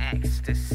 ecstasy.